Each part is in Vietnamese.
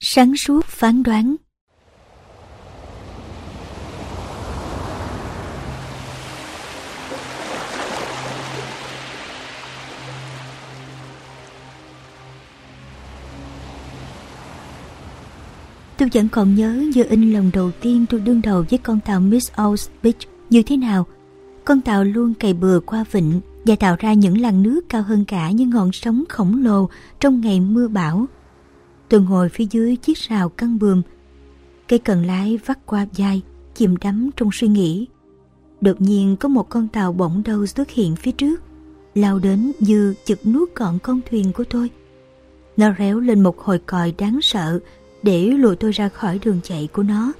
Sáng suốt phán đoán Tôi vẫn còn nhớ như in lần đầu tiên tôi đương đầu với con tàu Miss Old Beach như thế nào. Con tàu luôn cày bừa qua vịnh và tạo ra những làn nước cao hơn cả những ngọn sóng khổng lồ trong ngày mưa bão. Tôi ngồi phía dưới chiếc rào căng bườm, cây cần lái vắt qua vai, chìm đắm trong suy nghĩ. Đột nhiên có một con tàu bỗng đâu xuất hiện phía trước, lao đến như chực nuốt gọn con thuyền của tôi. Nó réo lên một hồi còi đáng sợ để lùi tôi ra khỏi đường chạy của nó.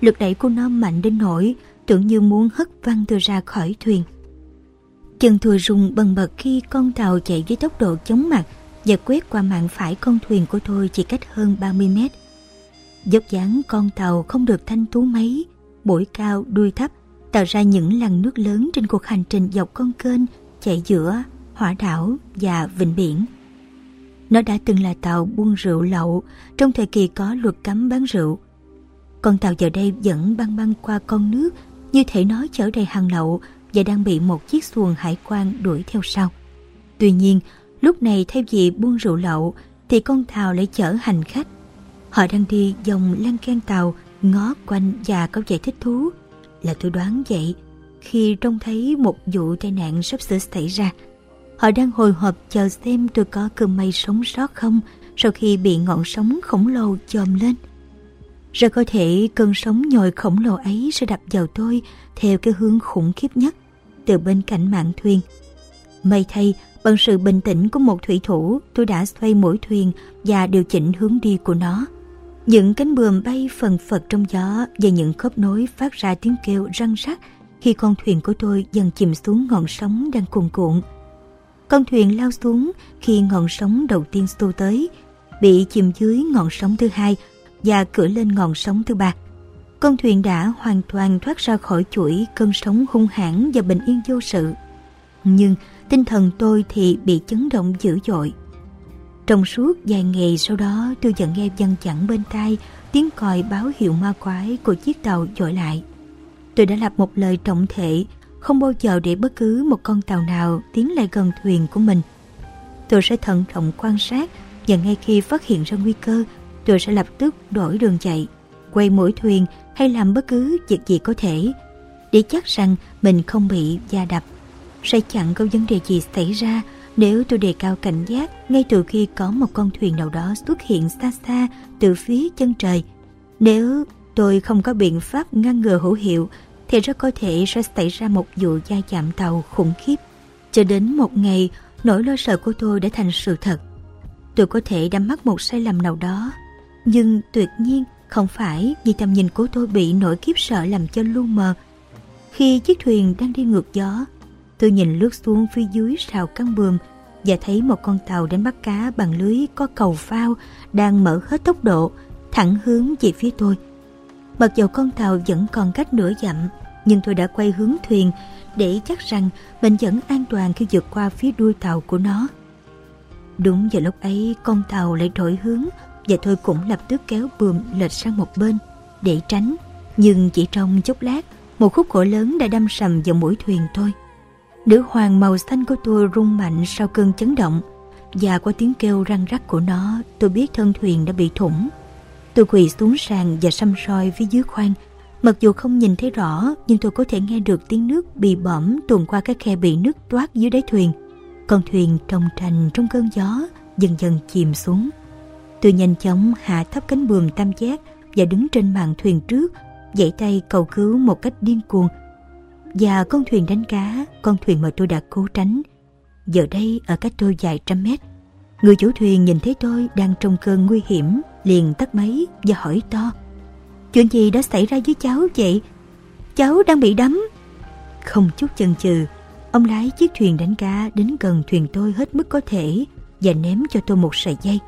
Lực đẩy của nó mạnh đến nỗi tưởng như muốn hất văng tôi ra khỏi thuyền. Chân tôi rung bần bật khi con tàu chạy với tốc độ chóng mặt và quét qua mạn phải con thuyền của tôi chỉ cách hơn 30 mét. Dốc dáng con tàu không được thanh tú mấy, bổi cao đuôi thấp tạo ra những làn nước lớn trên cuộc hành trình dọc con kênh chạy giữa hỏa đảo và vịnh biển. Nó đã từng là tàu buôn rượu lậu trong thời kỳ có luật cấm bán rượu. Con tàu giờ đây vẫn băng băng qua con nước như thể nó chở đầy hàng lậu và đang bị một chiếc xuồng hải quan đuổi theo sau. Tuy nhiên, lúc này thay vì buôn rượu lậu, thì con tàu lại chở hành khách. Họ đang đi dòng lan can tàu, ngó quanh và có vẻ thích thú. Là tôi đoán vậy, khi trông thấy một vụ tai nạn sắp sửa xảy ra. Họ đang hồi hộp chờ xem tôi có cơ may sống sót không sau khi bị ngọn sóng khổng lồ chồm lên. Rồi có thể cơn sóng nhồi khổng lồ ấy sẽ đập vào tôi theo cái hướng khủng khiếp nhất từ bên cạnh mạn thuyền. May thay, bằng sự bình tĩnh của một thủy thủ, tôi đã xoay mũi thuyền và điều chỉnh hướng đi của nó. Những cánh buồm bay phần phật trong gió và những khớp nối phát ra tiếng kêu răng rắc khi con thuyền của tôi dần chìm xuống ngọn sóng đang cuồn cuộn. Con thuyền lao xuống khi ngọn sóng đầu tiên xô tới, bị chìm dưới ngọn sóng thứ hai và cửa lên ngọn sóng thứ ba. Con thuyền đã hoàn toàn thoát ra khỏi chuỗi cơn sóng hung hãn và bình yên vô sự. Nhưng tinh thần tôi thì bị chấn động dữ dội. Trong suốt vài ngày sau đó tôi vẫn nghe văng chẳng bên tai tiếng còi báo hiệu ma quái của chiếc tàu dội lại. Tôi đã lập một lời trọng thể không bao giờ để bất cứ một con tàu nào tiến lại gần thuyền của mình. Tôi sẽ thận trọng quan sát và ngay khi phát hiện ra nguy cơ, tôi sẽ lập tức đổi đường chạy, quay mũi thuyền hay làm bất cứ việc gì có thể để chắc rằng mình không bị gia đập. Sẽ chẳng có vấn đề gì xảy ra nếu tôi đề cao cảnh giác ngay từ khi có một con thuyền nào đó xuất hiện xa xa từ phía chân trời. Nếu tôi không có biện pháp ngăn ngừa hữu hiệu thì rất có thể sẽ xảy ra một vụ va chạm tàu khủng khiếp. Cho đến một ngày, nỗi lo sợ của tôi đã thành sự thật. Tôi có thể đã mắc một sai lầm nào đó, nhưng tuyệt nhiên không phải vì tầm nhìn của tôi bị nỗi kiếp sợ làm cho lu mờ. Khi chiếc thuyền đang đi ngược gió, tôi nhìn lướt xuống phía dưới sào căn bườm và thấy một con tàu đánh bắt cá bằng lưới có cầu phao đang mở hết tốc độ thẳng hướng về phía tôi. Mặc dù con tàu vẫn còn cách nửa dặm, nhưng tôi đã quay hướng thuyền để chắc rằng mình vẫn an toàn khi vượt qua phía đuôi tàu của nó. Đúng vào lúc ấy, con tàu lại đổi hướng và tôi cũng lập tức kéo buồm lệch sang một bên để tránh. Nhưng chỉ trong chốc lát, một khúc gỗ lớn đã đâm sầm vào mũi thuyền tôi. Nữ hoàng màu xanh của tôi rung mạnh sau cơn chấn động và qua tiếng kêu răng rắc của nó tôi biết thân thuyền đã bị thủng. Tôi quỳ xuống sàn và xăm soi phía dưới khoang. Mặc dù không nhìn thấy rõ nhưng tôi có thể nghe được tiếng nước bị bõm tuồn qua cái khe bị nước toát dưới đáy thuyền. Con thuyền trồng trành trong cơn gió dần dần chìm xuống. Tôi nhanh chóng hạ thấp cánh buồm tam giác và đứng trên mạn thuyền trước, dãy tay cầu cứu một cách điên cuồng. Và con thuyền đánh cá, con thuyền mà tôi đã cố tránh, giờ đây ở cách tôi vài trăm mét. Người chủ thuyền nhìn thấy tôi đang trong cơn nguy hiểm, liền tắt máy và hỏi to. Chuyện gì đã xảy ra với cháu vậy? Cháu đang bị đắm. Không chút chần chừ, ông lái chiếc thuyền đánh cá đến gần thuyền tôi hết mức có thể và ném cho tôi một sợi dây.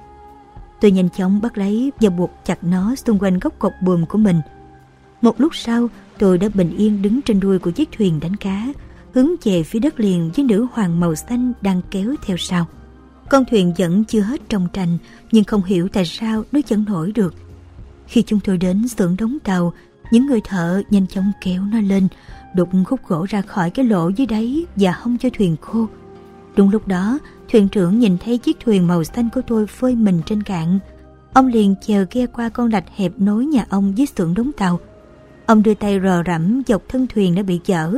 Tôi nhanh chóng bắt lấy và buộc chặt nó xung quanh góc cột buồm của mình. Một lúc sau, tôi đã bình yên đứng trên đuôi của chiếc thuyền đánh cá, hướng về phía đất liền với nữ hoàng màu xanh đang kéo theo sau. Con thuyền vẫn chưa hết trong trành nhưng không hiểu tại sao nó vẫn nổi được. Khi chúng tôi đến xưởng đóng tàu, những người thợ nhanh chóng kéo nó lên, đục khúc gỗ ra khỏi cái lỗ dưới đáy và hông cho thuyền khô. Đúng lúc đó, thuyền trưởng nhìn thấy chiếc thuyền màu xanh của tôi phơi mình trên cạn. Ông liền chèo ghe qua con lạch hẹp nối nhà ông với xưởng đóng tàu. Ông đưa tay rờ rẫm dọc thân thuyền đã bị dở,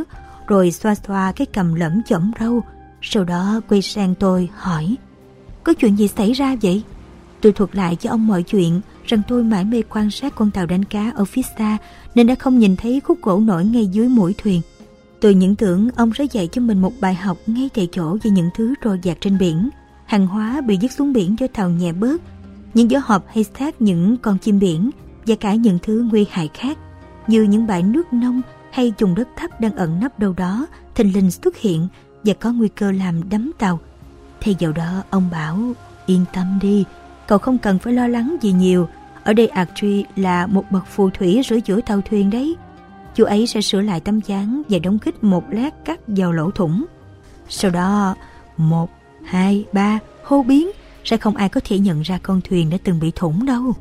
rồi xoa xoa cái cầm lẫm chỏm râu. Sau đó quay sang tôi hỏi, có chuyện gì xảy ra vậy? Tôi thuật lại cho ông mọi chuyện, rằng tôi mãi mê quan sát con tàu đánh cá ở phía xa nên đã không nhìn thấy khúc gỗ nổi ngay dưới mũi thuyền. Tôi những tưởng ông sẽ dạy cho mình một bài học ngay tại chỗ về những thứ trôi dạt trên biển. Hàng hóa bị dứt xuống biển cho tàu nhẹ bớt, những gió hộp hay xác những con chim biển và cả những thứ nguy hại khác như những bãi nước nông hay vùng đất thấp đang ẩn nấp đâu đó thình lình xuất hiện và có nguy cơ làm đắm tàu. Thay vào đó ông bảo yên tâm đi, cậu không cần phải lo lắng gì nhiều. Ở đây Archie là một bậc phù thủy sửa chữa tàu thuyền đấy. Chú ấy sẽ sửa lại tấm chắn và đóng kích một lát cắt vào lỗ thủng. Sau đó, một, hai, ba, hô biến, sẽ không ai có thể nhận ra con thuyền đã từng bị thủng đâu.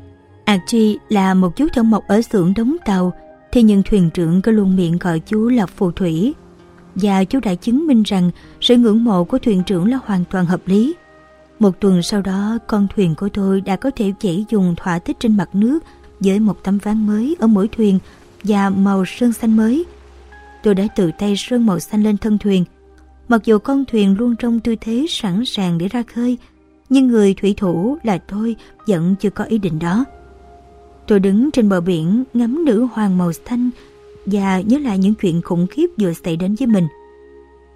Archie là một chú thợ mộc ở xưởng đóng tàu, thì nhưng thuyền trưởng cứ luôn miệng gọi chú là phù thủy. Và chú đã chứng minh rằng sự ngưỡng mộ của thuyền trưởng là hoàn toàn hợp lý. Một tuần sau đó, con thuyền của tôi đã có thể chỉ dùng thỏa thích trên mặt nước với một tấm ván mới ở mỗi thuyền và màu sơn xanh mới. Tôi đã tự tay sơn màu xanh lên thân thuyền. Mặc dù con thuyền luôn trong tư thế sẵn sàng để ra khơi, nhưng người thủy thủ là tôi vẫn chưa có ý định đó. Tôi đứng trên bờ biển ngắm nữ hoàng màu xanh và nhớ lại những chuyện khủng khiếp vừa xảy đến với mình.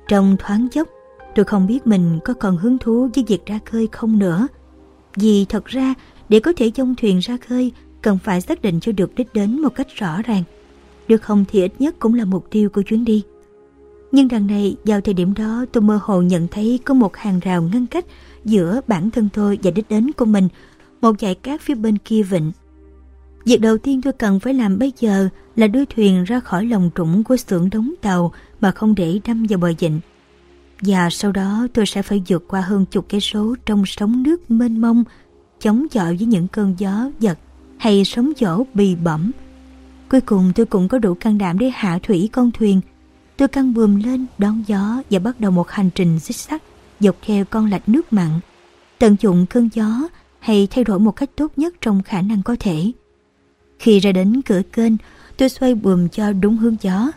Trong thoáng chốc, tôi không biết mình có còn hứng thú với việc ra khơi không nữa. Vì thật ra, để có thể dông thuyền ra khơi, cần phải xác định cho được đích đến một cách rõ ràng. Được không thì ít nhất cũng là mục tiêu của chuyến đi. Nhưng đằng này, vào thời điểm đó tôi mơ hồ nhận thấy có một hàng rào ngăn cách giữa bản thân tôi và đích đến của mình, một dải cát phía bên kia vịnh. Việc đầu tiên tôi cần phải làm bây giờ là đưa thuyền ra khỏi lồng trũng của xưởng đóng tàu mà không để đâm vào bờ dịnh. Và sau đó tôi sẽ phải vượt qua hơn chục cây số trong sóng nước mênh mông, chống chọi với những cơn gió giật hay sóng dỗ bì bẩm. Cuối cùng tôi cũng có đủ can đảm để hạ thủy con thuyền. Tôi căng buồm lên đón gió và bắt đầu một hành trình xích sắt dọc theo con lạch nước mặn. Tận dụng cơn gió hay thay đổi một cách tốt nhất trong khả năng có thể. Khi ra đến cửa kênh, tôi xoay buồm cho đúng hướng gió.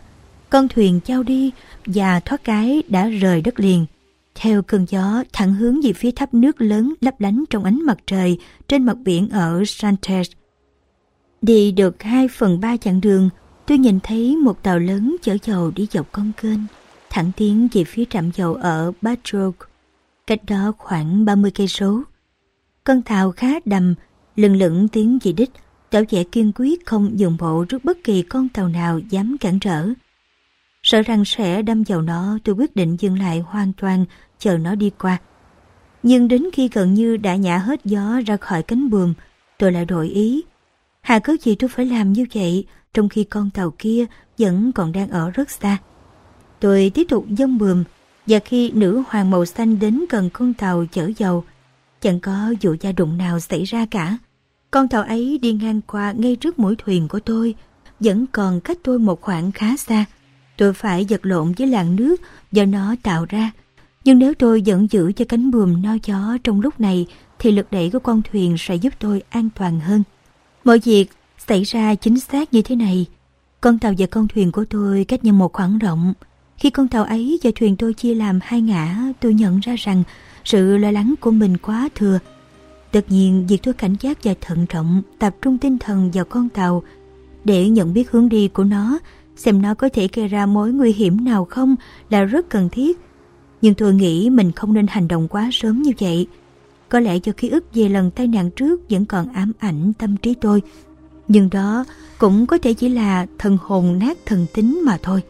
Con thuyền trao đi và thoát cái đã rời đất liền. Theo cơn gió thẳng hướng về phía tháp nước lớn lấp lánh trong ánh mặt trời trên mặt biển ở Santes. Đi được 2 phần 3 chặng đường, tôi nhìn thấy một tàu lớn chở dầu đi dọc con kênh, thẳng tiến về phía trạm dầu ở Batroc, cách đó khoảng 30 cây số. Con tàu khá đầm, lừng lững tiến về đích, tỏ vẻ kiên quyết không dừng bộ trước bất kỳ con tàu nào dám cản trở. Sợ rằng sẽ đâm vào nó, tôi quyết định dừng lại hoàn toàn, chờ nó đi qua. Nhưng đến khi gần như đã nhả hết gió ra khỏi cánh buồm, tôi lại đổi ý. Hà cớ gì tôi phải làm như vậy, trong khi con tàu kia vẫn còn đang ở rất xa. Tôi tiếp tục dông buồm, và khi nữ hoàng màu xanh đến gần con tàu chở dầu, chẳng có vụ gia đụng nào xảy ra cả. Con tàu ấy đi ngang qua ngay trước mũi thuyền của tôi, vẫn còn cách tôi một khoảng khá xa. Tôi phải giật lộn với làn nước do nó tạo ra. Nhưng nếu tôi vẫn giữ cho cánh buồm no gió trong lúc này thì lực đẩy của con thuyền sẽ giúp tôi an toàn hơn. Mọi việc xảy ra chính xác như thế này. Con tàu và con thuyền của tôi cách nhau một khoảng rộng. Khi con tàu ấy và thuyền tôi chia làm hai ngã, tôi nhận ra rằng sự lo lắng của mình quá thừa. Tất nhiên, việc tôi cảnh giác và thận trọng, tập trung tinh thần vào con tàu để nhận biết hướng đi của nó, xem nó có thể gây ra mối nguy hiểm nào không là rất cần thiết. Nhưng tôi nghĩ mình không nên hành động quá sớm như vậy. Có lẽ do ký ức về lần tai nạn trước vẫn còn ám ảnh tâm trí tôi. Nhưng đó cũng có thể chỉ là thần hồn nát thần tính mà thôi.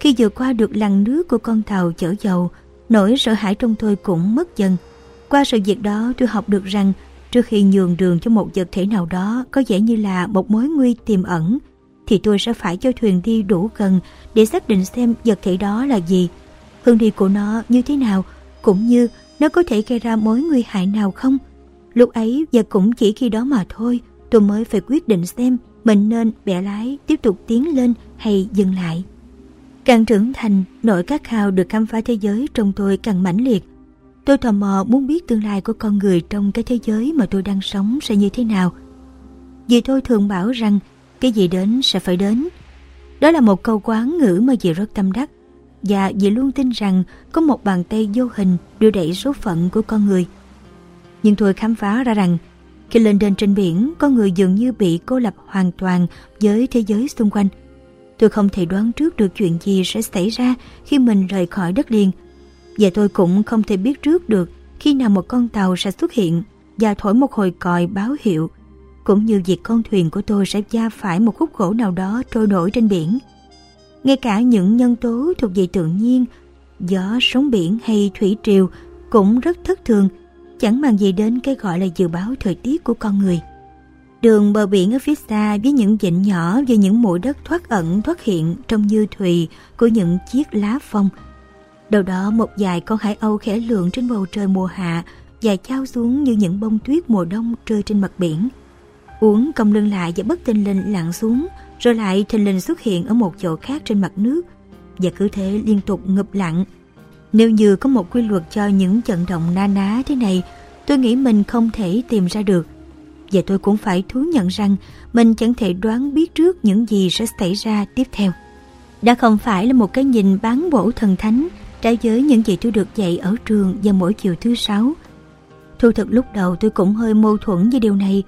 Khi vừa qua được lằn nước của con tàu chở dầu, nỗi sợ hãi trong tôi cũng mất dần. Qua sự việc đó tôi học được rằng trước khi nhường đường cho một vật thể nào đó có vẻ như là một mối nguy tiềm ẩn, thì tôi sẽ phải cho thuyền đi đủ gần để xác định xem vật thể đó là gì, hướng đi của nó như thế nào, cũng như nó có thể gây ra mối nguy hại nào không? Lúc ấy và cũng chỉ khi đó mà thôi, tôi mới phải quyết định xem mình nên bẻ lái tiếp tục tiến lên hay dừng lại. Càng trưởng thành, nỗi khát khao được khám phá thế giới trong tôi càng mãnh liệt. Tôi tò mò muốn biết tương lai của con người trong cái thế giới mà tôi đang sống sẽ như thế nào. Vì tôi thường bảo rằng cái gì đến sẽ phải đến. Đó là một câu quán ngữ mà dì rất tâm đắc và dì luôn tin rằng có một bàn tay vô hình đưa đẩy số phận của con người. Nhưng tôi khám phá ra rằng khi lên đền trên biển, con người dường như bị cô lập hoàn toàn với thế giới xung quanh. Tôi không thể đoán trước được chuyện gì sẽ xảy ra khi mình rời khỏi đất liền. Và tôi cũng không thể biết trước được khi nào một con tàu sẽ xuất hiện và thổi một hồi còi báo hiệu, cũng như việc con thuyền của tôi sẽ va phải một khúc gỗ nào đó trôi nổi trên biển. Ngay cả những nhân tố thuộc về tự nhiên, gió, sóng biển hay thủy triều cũng rất thất thường, chẳng mang gì đến cái gọi là dự báo thời tiết của con người. Đường bờ biển ở phía xa với những vịnh nhỏ và những mũi đất thoát ẩn thoát hiện trông như thùy của những chiếc lá phong. Đầu đó một vài con hải âu khẽ lượn trên bầu trời mùa hạ và trao xuống như những bông tuyết mùa đông rơi trên mặt biển. Uống cong lưng lại và bất tình lình lặn xuống rồi lại thình lình xuất hiện ở một chỗ khác trên mặt nước và cứ thế liên tục ngập lặn. Nếu như có một quy luật cho những trận động na ná thế này, tôi nghĩ mình không thể tìm ra được. Và tôi cũng phải thú nhận rằng mình chẳng thể đoán biết trước những gì sẽ xảy ra tiếp theo. Đã không phải là một cái nhìn bán bổ thần thánh trái với những gì tôi được dạy ở trường vào mỗi chiều thứ sáu. Thu thực lúc đầu tôi cũng hơi mâu thuẫn với điều này.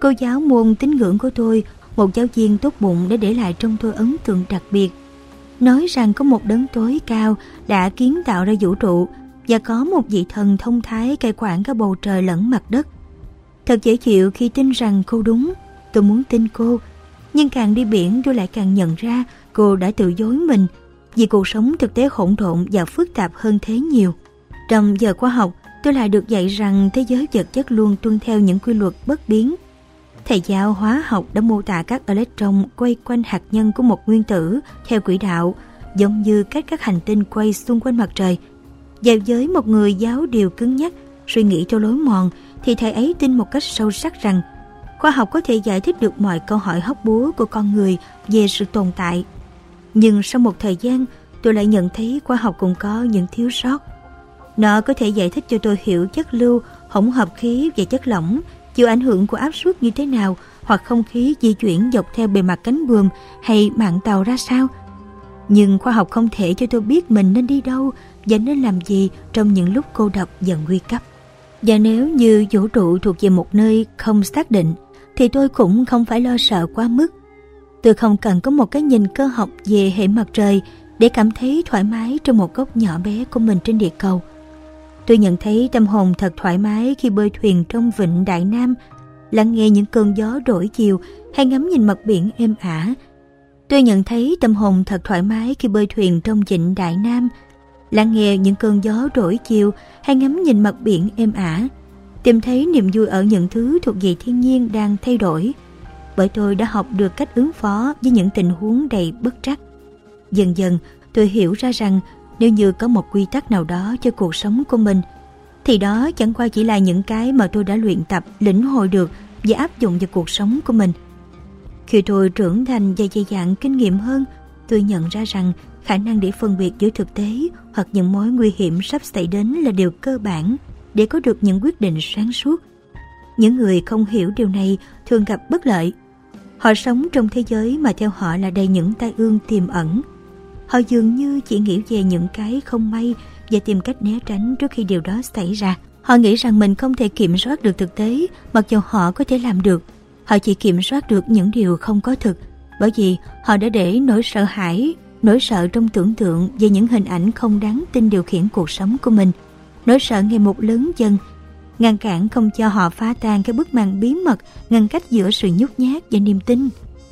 Cô giáo môn tín ngưỡng của tôi một giáo viên tốt bụng đã để lại trong tôi ấn tượng đặc biệt. Nói rằng có một đấng tối cao đã kiến tạo ra vũ trụ và có một vị thần thông thái cai quản cả bầu trời lẫn mặt đất. Thật dễ chịu khi tin rằng cô đúng, tôi muốn tin cô. Nhưng càng đi biển tôi lại càng nhận ra cô đã tự dối mình vì cuộc sống thực tế hỗn độn và phức tạp hơn thế nhiều. Trong giờ khoa học, tôi lại được dạy rằng thế giới vật chất luôn tuân theo những quy luật bất biến Thầy giáo hóa học đã mô tả các electron quay quanh hạt nhân của một nguyên tử theo quỹ đạo, giống như cách các hành tinh quay xung quanh mặt trời. Và với một người giáo điều cứng nhắc, suy nghĩ cho lối mòn, thì thầy ấy tin một cách sâu sắc rằng khoa học có thể giải thích được mọi câu hỏi hóc búa của con người về sự tồn tại. Nhưng sau một thời gian, tôi lại nhận thấy khoa học cũng có những thiếu sót. Nó có thể giải thích cho tôi hiểu chất lưu, hỗn hợp khí và chất lỏng chịu ảnh hưởng của áp suất như thế nào hoặc không khí di chuyển dọc theo bề mặt cánh buồm hay mạng tàu ra sao. Nhưng khoa học không thể cho tôi biết mình nên đi đâu và nên làm gì trong những lúc cô độc và nguy cấp. Và nếu như vũ trụ thuộc về một nơi không xác định thì tôi cũng không phải lo sợ quá mức. Tôi không cần có một cái nhìn cơ học về hệ mặt trời để cảm thấy thoải mái trong một góc nhỏ bé của mình trên địa cầu. Tôi nhận thấy tâm hồn thật thoải mái khi bơi thuyền trong vịnh Đại Nam, lắng nghe những cơn gió đổi chiều hay ngắm nhìn mặt biển êm ả. Tôi nhận thấy tâm hồn thật thoải mái khi bơi thuyền trong vịnh Đại Nam, lắng nghe những cơn gió đổi chiều hay ngắm nhìn mặt biển êm ả. Tìm thấy niềm vui ở những thứ thuộc về thiên nhiên đang thay đổi. Bởi tôi đã học được cách ứng phó với những tình huống đầy bất trắc. Dần dần, tôi hiểu ra rằng nếu như có một quy tắc nào đó cho cuộc sống của mình thì đó chẳng qua chỉ là những cái mà tôi đã luyện tập lĩnh hội được và áp dụng vào cuộc sống của mình khi tôi trưởng thành và dày dặn kinh nghiệm hơn tôi nhận ra rằng khả năng để phân biệt giữa thực tế hoặc những mối nguy hiểm sắp xảy đến là điều cơ bản để có được những quyết định sáng suốt những người không hiểu điều này thường gặp bất lợi họ sống trong thế giới mà theo họ là đầy những tai ương tiềm ẩn Họ dường như chỉ nghĩ về những cái không may và tìm cách né tránh trước khi điều đó xảy ra. Họ nghĩ rằng mình không thể kiểm soát được thực tế, mặc dù họ có thể làm được. Họ chỉ kiểm soát được những điều không có thực, bởi vì họ đã để nỗi sợ hãi, nỗi sợ trong tưởng tượng về những hình ảnh không đáng tin điều khiển cuộc sống của mình. Nỗi sợ ngày một lớn dần, ngăn cản không cho họ phá tan cái bức màn bí mật ngăn cách giữa sự nhút nhát và niềm tin.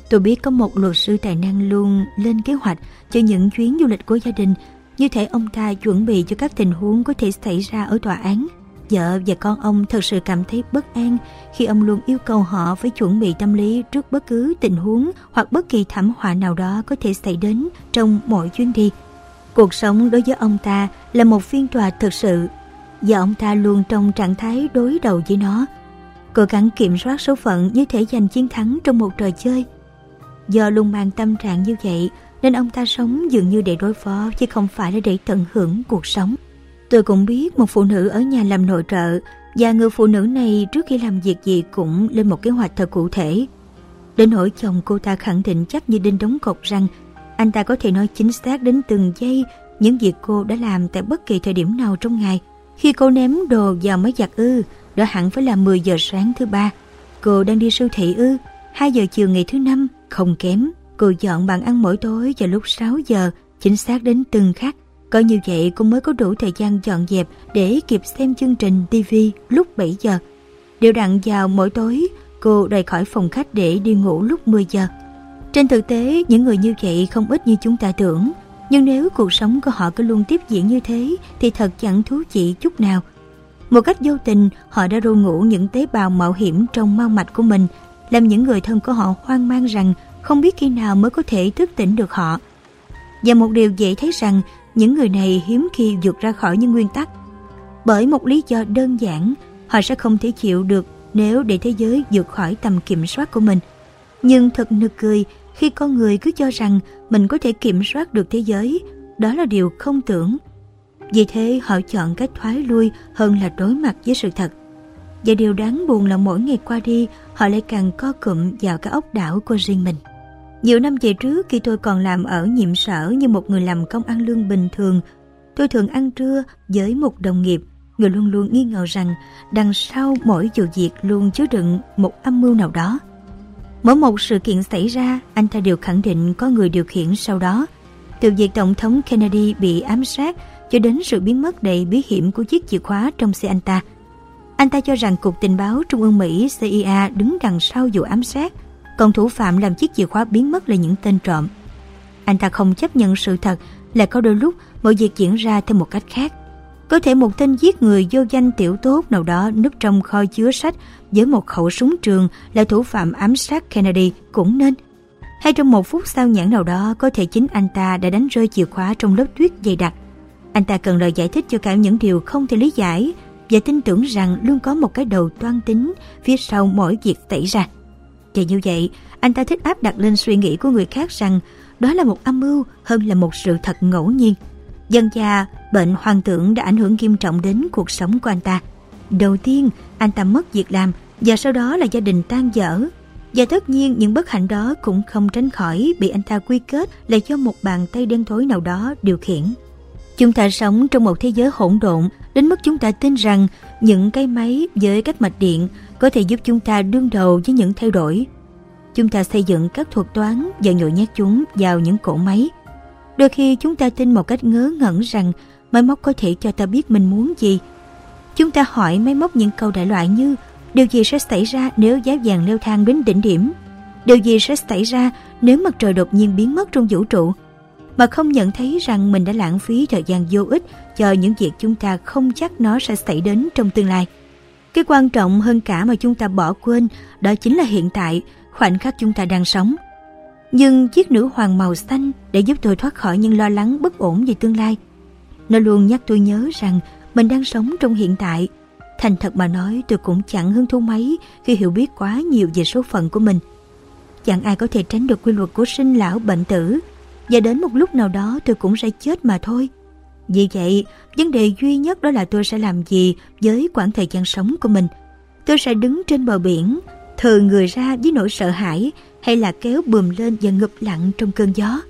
Tôi biết có một luật sư tài năng luôn lên kế hoạch cho những chuyến du lịch của gia đình, như thể ông ta chuẩn bị cho các tình huống có thể xảy ra ở tòa án. Vợ và con ông thật sự cảm thấy bất an khi ông luôn yêu cầu họ phải chuẩn bị tâm lý trước bất cứ tình huống hoặc bất kỳ thảm họa nào đó có thể xảy đến trong mỗi chuyến đi. Cuộc sống đối với ông ta là một phiên tòa thực sự và ông ta luôn trong trạng thái đối đầu với nó. Cố gắng kiểm soát số phận như thể giành chiến thắng trong một trò chơi. Do luôn mang tâm trạng như vậy, nên ông ta sống dường như để đối phó, chứ không phải là để tận hưởng cuộc sống. Tôi cũng biết một phụ nữ ở nhà làm nội trợ, và người phụ nữ này trước khi làm việc gì cũng lên một kế hoạch thật cụ thể. Đến nỗi chồng cô ta khẳng định chắc như đinh đóng cột rằng anh ta có thể nói chính xác đến từng giây những việc cô đã làm tại bất kỳ thời điểm nào trong ngày. Khi cô ném đồ vào máy giặt ư, đó hẳn phải là 10 giờ sáng thứ ba. Cô đang đi siêu thị ư, 2 giờ chiều ngày thứ năm, không kém. Cô dọn bàn ăn mỗi tối vào lúc 6 giờ, chính xác đến từng khắc. Có như vậy cô mới có đủ thời gian dọn dẹp để kịp xem chương trình TV lúc 7 giờ. Đều đặn vào mỗi tối, cô rời khỏi phòng khách để đi ngủ lúc 10 giờ. Trên thực tế, những người như vậy không ít như chúng ta tưởng. Nhưng nếu cuộc sống của họ cứ luôn tiếp diễn như thế thì thật chẳng thú vị chút nào. Một cách vô tình, họ đã ru ngủ những tế bào mạo hiểm trong mau mạch của mình, làm những người thân của họ hoang mang rằng không biết khi nào mới có thể thức tỉnh được họ. Và một điều dễ thấy rằng những người này hiếm khi vượt ra khỏi những nguyên tắc. Bởi một lý do đơn giản, họ sẽ không thể chịu được nếu để thế giới vượt khỏi tầm kiểm soát của mình. Nhưng thật nực cười khi con người cứ cho rằng mình có thể kiểm soát được thế giới, đó là điều không tưởng. Vì thế họ chọn cách thoái lui hơn là đối mặt với sự thật. Và điều đáng buồn là mỗi ngày qua đi, họ lại càng co cụm vào cái ốc đảo của riêng mình. Nhiều năm về trước khi tôi còn làm ở nhiệm sở như một người làm công ăn lương bình thường, tôi thường ăn trưa với một đồng nghiệp, người luôn luôn nghi ngờ rằng đằng sau mỗi vụ việc luôn chứa đựng một âm mưu nào đó. Mỗi một sự kiện xảy ra, anh ta đều khẳng định có người điều khiển sau đó. Từ việc Tổng thống Kennedy bị ám sát cho đến sự biến mất đầy bí hiểm của chiếc chìa khóa trong xe anh ta. Anh ta cho rằng Cục Tình báo Trung ương Mỹ CIA đứng đằng sau vụ ám sát, còn thủ phạm làm chiếc chìa khóa biến mất là những tên trộm. Anh ta không chấp nhận sự thật là có đôi lúc mọi việc diễn ra theo một cách khác. Có thể một tên giết người vô danh tiểu tốt nào đó núp trong kho chứa sách với một khẩu súng trường là thủ phạm ám sát Kennedy cũng nên. Hay trong một phút sao nhãn nào đó có thể chính anh ta đã đánh rơi chìa khóa trong lớp tuyết dày đặc. Anh ta cần lời giải thích cho cả những điều không thể lý giải và tin tưởng rằng luôn có một cái đầu toan tính phía sau mỗi việc xảy ra. Và như vậy, anh ta thích áp đặt lên suy nghĩ của người khác rằng đó là một âm mưu hơn là một sự thật ngẫu nhiên. Dân già, bệnh hoang tưởng đã ảnh hưởng nghiêm trọng đến cuộc sống của anh ta. Đầu tiên, anh ta mất việc làm và sau đó là gia đình tan dở. Và tất nhiên những bất hạnh đó cũng không tránh khỏi bị anh ta quy kết là do một bàn tay đen tối nào đó điều khiển. Chúng ta sống trong một thế giới hỗn độn đến mức chúng ta tin rằng những cái máy với các mạch điện có thể giúp chúng ta đương đầu với những thay đổi. Chúng ta xây dựng các thuật toán và nhồi nhét chúng vào những cỗ máy. Đôi khi chúng ta tin một cách ngớ ngẩn rằng máy móc có thể cho ta biết mình muốn gì. Chúng ta hỏi máy móc những câu đại loại như điều gì sẽ xảy ra nếu giá vàng leo thang đến đỉnh điểm? Điều gì sẽ xảy ra nếu mặt trời đột nhiên biến mất trong vũ trụ? Mà không nhận thấy rằng mình đã lãng phí thời gian vô ích cho những việc chúng ta không chắc nó sẽ xảy đến trong tương lai. Cái quan trọng hơn cả mà chúng ta bỏ quên đó chính là hiện tại, khoảnh khắc chúng ta đang sống. Nhưng chiếc nữ hoàng màu xanh để giúp tôi thoát khỏi những lo lắng bất ổn về tương lai. Nó luôn nhắc tôi nhớ rằng mình đang sống trong hiện tại. Thành thật mà nói tôi cũng chẳng hứng thú mấy khi hiểu biết quá nhiều về số phận của mình. Chẳng ai có thể tránh được quy luật của sinh lão bệnh tử. Và đến một lúc nào đó tôi cũng sẽ chết mà thôi. Vì vậy, vấn đề duy nhất đó là tôi sẽ làm gì với quãng thời gian sống của mình. Tôi sẽ đứng trên bờ biển, thờ người ra với nỗi sợ hãi hay là kéo bùm lên và ngập lặng trong cơn gió.